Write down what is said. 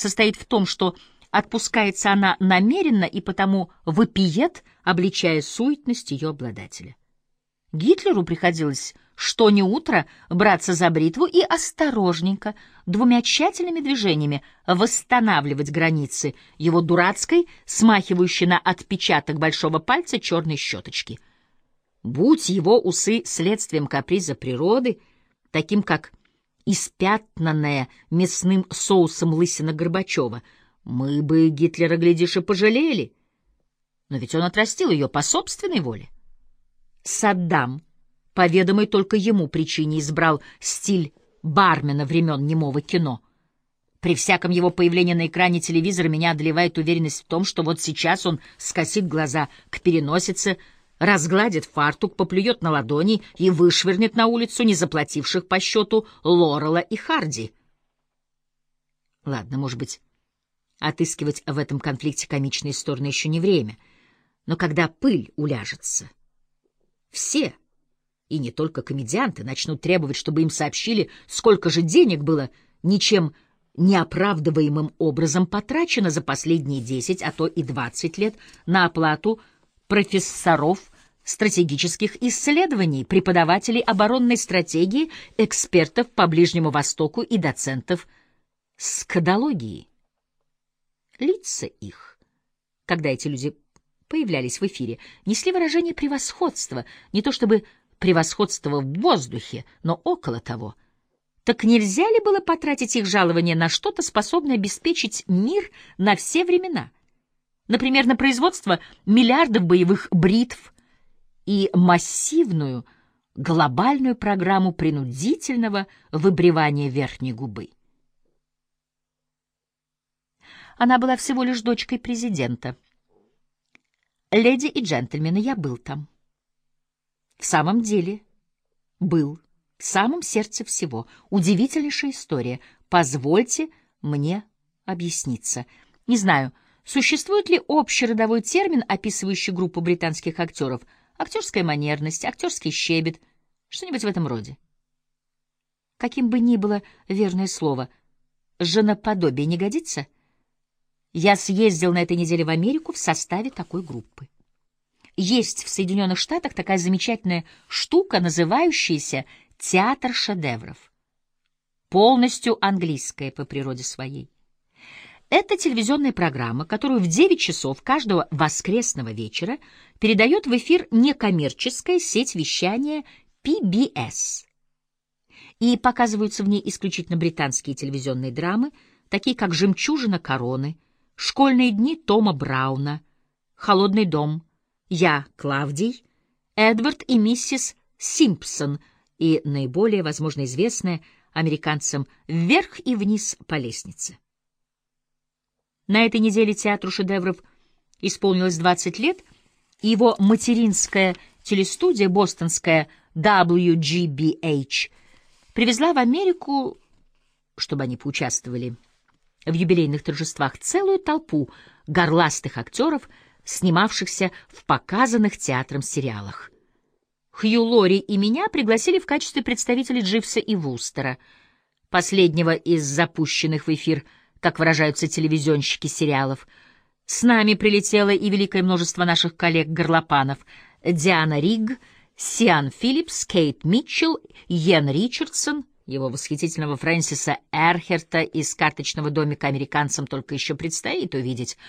состоит в том, что отпускается она намеренно и потому выпиет, обличая суетность ее обладателя. Гитлеру приходилось что не утро браться за бритву и осторожненько, двумя тщательными движениями восстанавливать границы его дурацкой, смахивающей на отпечаток большого пальца черной щеточки. Будь его усы следствием каприза природы, таким как испятнанная мясным соусом лысина Горбачева, мы бы Гитлера, глядишь, и пожалели. Но ведь он отрастил ее по собственной воле. Саддам — по ведомой только ему причине избрал стиль бармена времен немого кино. При всяком его появлении на экране телевизора меня одолевает уверенность в том, что вот сейчас он скосит глаза к переносице, разгладит фартук, поплюет на ладони и вышвырнет на улицу незаплативших по счету Лорела и Харди. Ладно, может быть, отыскивать в этом конфликте комичные стороны еще не время, но когда пыль уляжется, все — и не только комедианты, начнут требовать, чтобы им сообщили, сколько же денег было ничем неоправдываемым образом потрачено за последние 10, а то и 20 лет на оплату профессоров стратегических исследований, преподавателей оборонной стратегии, экспертов по Ближнему Востоку и доцентов скадологии. Лица их, когда эти люди появлялись в эфире, несли выражение превосходства, не то чтобы превосходство в воздухе, но около того. Так нельзя ли было потратить их жалование на что-то, способное обеспечить мир на все времена? Например, на производство миллиардов боевых бритв и массивную глобальную программу принудительного выбривания верхней губы. Она была всего лишь дочкой президента. Леди и джентльмены, я был там. В самом деле, был в самом сердце всего. Удивительнейшая история. Позвольте мне объясниться. Не знаю, существует ли общий родовой термин, описывающий группу британских актеров? Актерская манерность, актерский щебет, что-нибудь в этом роде. Каким бы ни было верное слово, женоподобие не годится? Я съездил на этой неделе в Америку в составе такой группы. Есть в Соединенных Штатах такая замечательная штука, называющаяся театр шедевров. Полностью английская по природе своей. Это телевизионная программа, которую в 9 часов каждого воскресного вечера передает в эфир некоммерческая сеть вещания PBS. И показываются в ней исключительно британские телевизионные драмы, такие как «Жемчужина короны», «Школьные дни Тома Брауна», «Холодный дом», я Клавдий, Эдвард и миссис Симпсон и наиболее, возможно, известная американцам вверх и вниз по лестнице. На этой неделе театру шедевров исполнилось 20 лет, и его материнская телестудия, бостонская WGBH, привезла в Америку, чтобы они поучаствовали в юбилейных торжествах, целую толпу горластых актеров — снимавшихся в показанных театром сериалах. Хью Лори и меня пригласили в качестве представителей Дживса и Вустера, последнего из запущенных в эфир, как выражаются телевизионщики сериалов. С нами прилетело и великое множество наших коллег-горлопанов — Диана Ригг, Сиан Филлипс, Кейт Митчелл, Йен Ричардсон, его восхитительного Фрэнсиса Эрхерта из карточного домика американцам только еще предстоит увидеть —